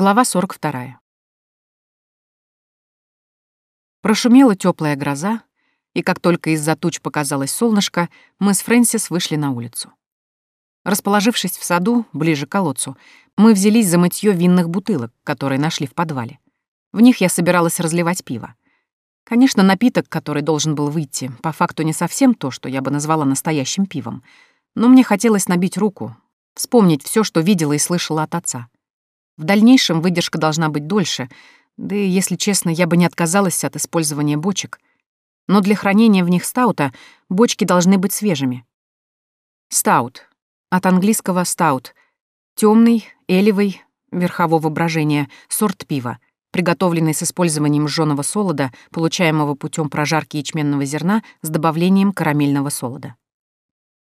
Глава 42. Прошумела теплая гроза, и как только из-за туч показалось солнышко, мы с Фрэнсис вышли на улицу. Расположившись в саду, ближе к колодцу, мы взялись за мытье винных бутылок, которые нашли в подвале. В них я собиралась разливать пиво. Конечно, напиток, который должен был выйти, по факту не совсем то, что я бы назвала настоящим пивом, но мне хотелось набить руку, вспомнить все, что видела и слышала от отца. В дальнейшем выдержка должна быть дольше, да и, если честно, я бы не отказалась от использования бочек. Но для хранения в них стаута бочки должны быть свежими. Стаут. От английского стаут. Темный, элевый, верхового брожения, сорт пива, приготовленный с использованием жженого солода, получаемого путем прожарки ячменного зерна с добавлением карамельного солода.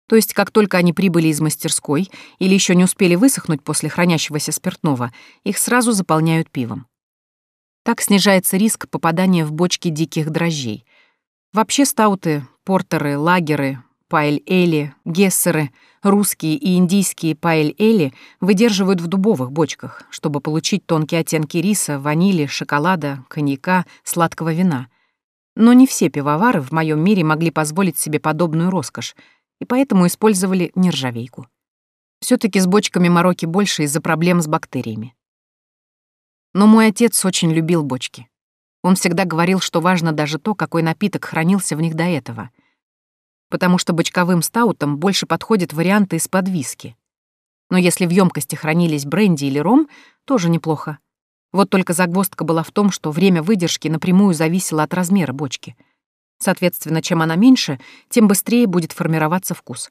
То есть, как только они прибыли из мастерской или еще не успели высохнуть после хранящегося спиртного, их сразу заполняют пивом. Так снижается риск попадания в бочки диких дрожжей. Вообще стауты, портеры, лагеры, пайль-эли, гессеры, русские и индийские пайль-эли выдерживают в дубовых бочках, чтобы получить тонкие оттенки риса, ванили, шоколада, коньяка, сладкого вина. Но не все пивовары в моем мире могли позволить себе подобную роскошь, и поэтому использовали нержавейку. все таки с бочками мороки больше из-за проблем с бактериями. Но мой отец очень любил бочки. Он всегда говорил, что важно даже то, какой напиток хранился в них до этого. Потому что бочковым стаутам больше подходят варианты из-под виски. Но если в емкости хранились бренди или ром, тоже неплохо. Вот только загвоздка была в том, что время выдержки напрямую зависело от размера бочки — Соответственно, чем она меньше, тем быстрее будет формироваться вкус.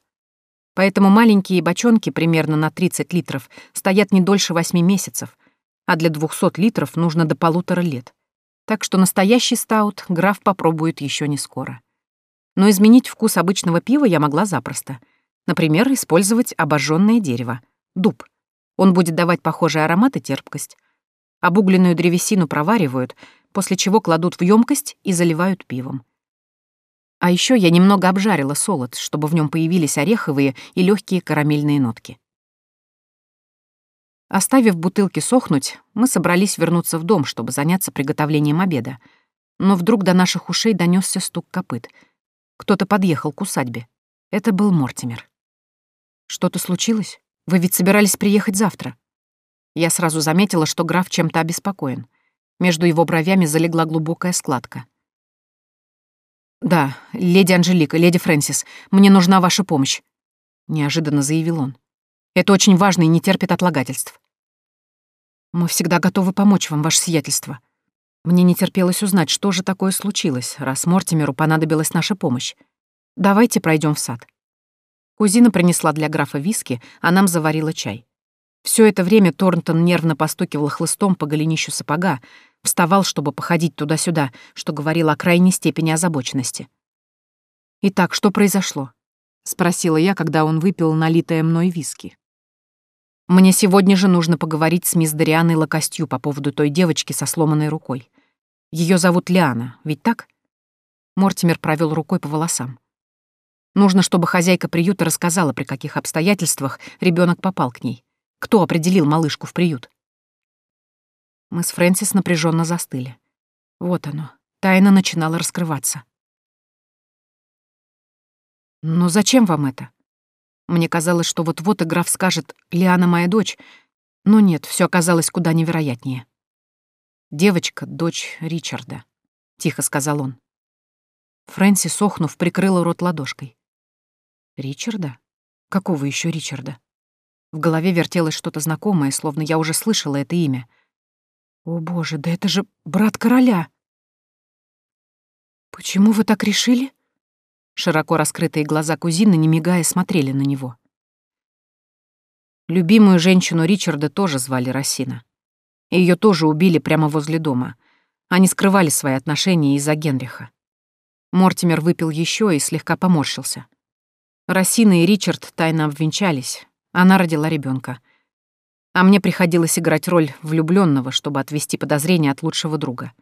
Поэтому маленькие бочонки примерно на 30 литров стоят не дольше 8 месяцев, а для 200 литров нужно до полутора лет. Так что настоящий стаут граф попробует еще не скоро. Но изменить вкус обычного пива я могла запросто. Например, использовать обожженное дерево — дуб. Он будет давать похожий аромат и терпкость. Обугленную древесину проваривают, после чего кладут в емкость и заливают пивом. А еще я немного обжарила солод, чтобы в нем появились ореховые и легкие карамельные нотки. Оставив бутылки сохнуть, мы собрались вернуться в дом, чтобы заняться приготовлением обеда. Но вдруг до наших ушей донесся стук копыт. Кто-то подъехал к усадьбе. Это был Мортимер. «Что-то случилось? Вы ведь собирались приехать завтра?» Я сразу заметила, что граф чем-то обеспокоен. Между его бровями залегла глубокая складка. «Да, леди Анжелика, леди Фрэнсис, мне нужна ваша помощь», — неожиданно заявил он. «Это очень важно и не терпит отлагательств». «Мы всегда готовы помочь вам, ваше сиятельство». Мне не терпелось узнать, что же такое случилось, раз Мортимеру понадобилась наша помощь. Давайте пройдем в сад. Кузина принесла для графа виски, а нам заварила чай. Все это время Торнтон нервно постукивал хлыстом по голенищу сапога, вставал, чтобы походить туда-сюда, что говорило о крайней степени озабоченности. «Итак, что произошло?» — спросила я, когда он выпил налитое мной виски. «Мне сегодня же нужно поговорить с мисс Дарианой Локостью по поводу той девочки со сломанной рукой. Ее зовут Лиана, ведь так?» Мортимер провел рукой по волосам. Нужно, чтобы хозяйка приюта рассказала, при каких обстоятельствах ребенок попал к ней. Кто определил малышку в приют? Мы с Фрэнсис напряженно застыли. Вот оно. Тайна начинала раскрываться. «Но зачем вам это?» Мне казалось, что вот-вот и граф скажет «Лиана моя дочь», но нет, все оказалось куда невероятнее. «Девочка — дочь Ричарда», — тихо сказал он. Фрэнсис, охнув, прикрыла рот ладошкой. «Ричарда? Какого еще Ричарда?» В голове вертелось что-то знакомое, словно я уже слышала это имя. «О боже, да это же брат короля!» «Почему вы так решили?» Широко раскрытые глаза кузины, не мигая, смотрели на него. Любимую женщину Ричарда тоже звали Росина. Ее тоже убили прямо возле дома. Они скрывали свои отношения из-за Генриха. Мортимер выпил еще и слегка поморщился. Росина и Ричард тайно обвенчались, она родила ребенка. А мне приходилось играть роль влюбленного, чтобы отвести подозрения от лучшего друга.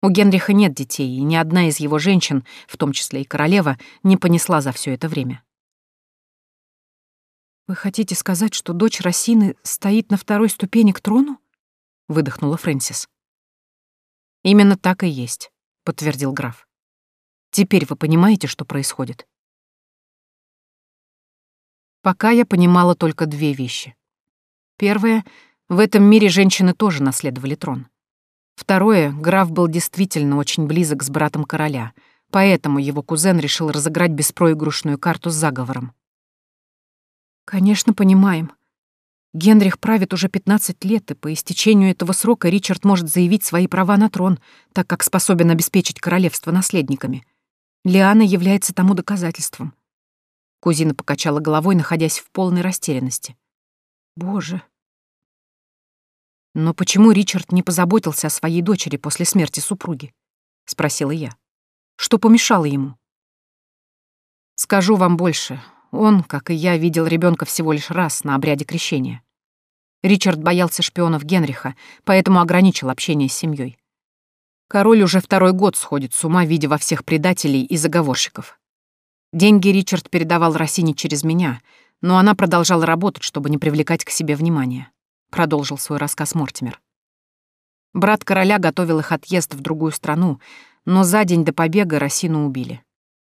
У Генриха нет детей, и ни одна из его женщин, в том числе и королева, не понесла за все это время. «Вы хотите сказать, что дочь Росины стоит на второй ступени к трону?» — выдохнула Фрэнсис. «Именно так и есть», — подтвердил граф. «Теперь вы понимаете, что происходит?» Пока я понимала только две вещи. Первое — в этом мире женщины тоже наследовали трон. Второе, граф был действительно очень близок с братом короля, поэтому его кузен решил разыграть беспроигрышную карту с заговором. «Конечно, понимаем», Генрих правит уже 15 лет, и по истечению этого срока Ричард может заявить свои права на трон, так как способен обеспечить королевство наследниками. Лиана является тому доказательством. Кузина покачала головой, находясь в полной растерянности. Боже. Но почему Ричард не позаботился о своей дочери после смерти супруги? Спросила я. Что помешало ему? Скажу вам больше. Он, как и я, видел ребенка всего лишь раз на обряде крещения. Ричард боялся шпионов Генриха, поэтому ограничил общение с семьей. Король уже второй год сходит с ума, видя во всех предателей и заговорщиков. Деньги Ричард передавал Россине через меня, но она продолжала работать, чтобы не привлекать к себе внимания. Продолжил свой рассказ Мортимер. Брат короля готовил их отъезд в другую страну, но за день до побега Росину убили.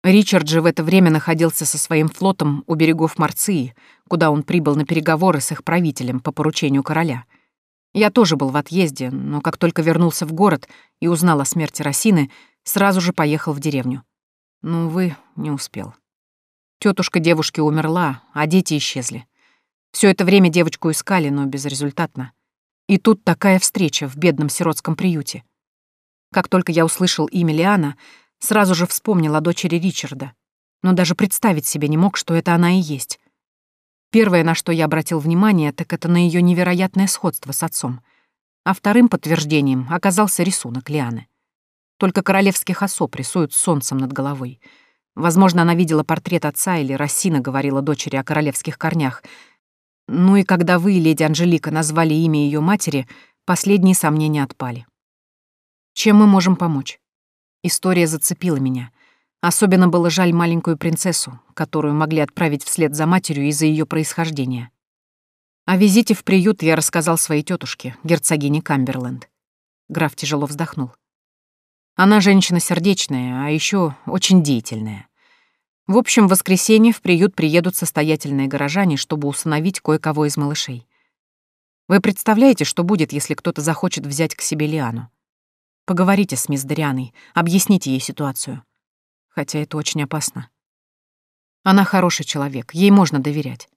Ричард же в это время находился со своим флотом у берегов Марции, куда он прибыл на переговоры с их правителем по поручению короля. Я тоже был в отъезде, но как только вернулся в город и узнал о смерти Росины, сразу же поехал в деревню. Но, увы, не успел. Тетушка девушки умерла, а дети исчезли. Все это время девочку искали, но безрезультатно. И тут такая встреча в бедном сиротском приюте. Как только я услышал имя Лиана, Сразу же вспомнил о дочери Ричарда, но даже представить себе не мог, что это она и есть. Первое, на что я обратил внимание, так это на ее невероятное сходство с отцом. А вторым подтверждением оказался рисунок Лианы. Только королевских особ рисуют солнцем над головой. Возможно, она видела портрет отца или Рассина говорила дочери о королевских корнях. Ну и когда вы, леди Анжелика, назвали имя ее матери, последние сомнения отпали. Чем мы можем помочь? История зацепила меня. Особенно было жаль маленькую принцессу, которую могли отправить вслед за матерью из-за ее происхождения. О визите в приют я рассказал своей тетушке, герцогине Камберленд. Граф тяжело вздохнул. Она женщина сердечная, а еще очень деятельная. В общем, в воскресенье в приют приедут состоятельные горожане, чтобы усыновить кое-кого из малышей. Вы представляете, что будет, если кто-то захочет взять к себе Лиану? Поговорите с мисс Дарианой, объясните ей ситуацию. Хотя это очень опасно. Она хороший человек, ей можно доверять.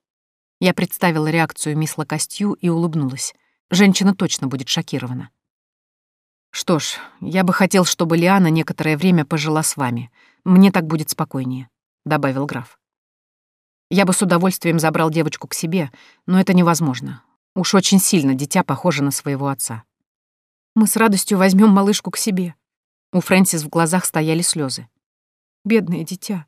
Я представила реакцию мисс Лакостью и улыбнулась. Женщина точно будет шокирована. «Что ж, я бы хотел, чтобы Лиана некоторое время пожила с вами. Мне так будет спокойнее», — добавил граф. «Я бы с удовольствием забрал девочку к себе, но это невозможно. Уж очень сильно дитя похоже на своего отца». Мы с радостью возьмем малышку к себе. У Фрэнсис в глазах стояли слезы. Бедное дитя.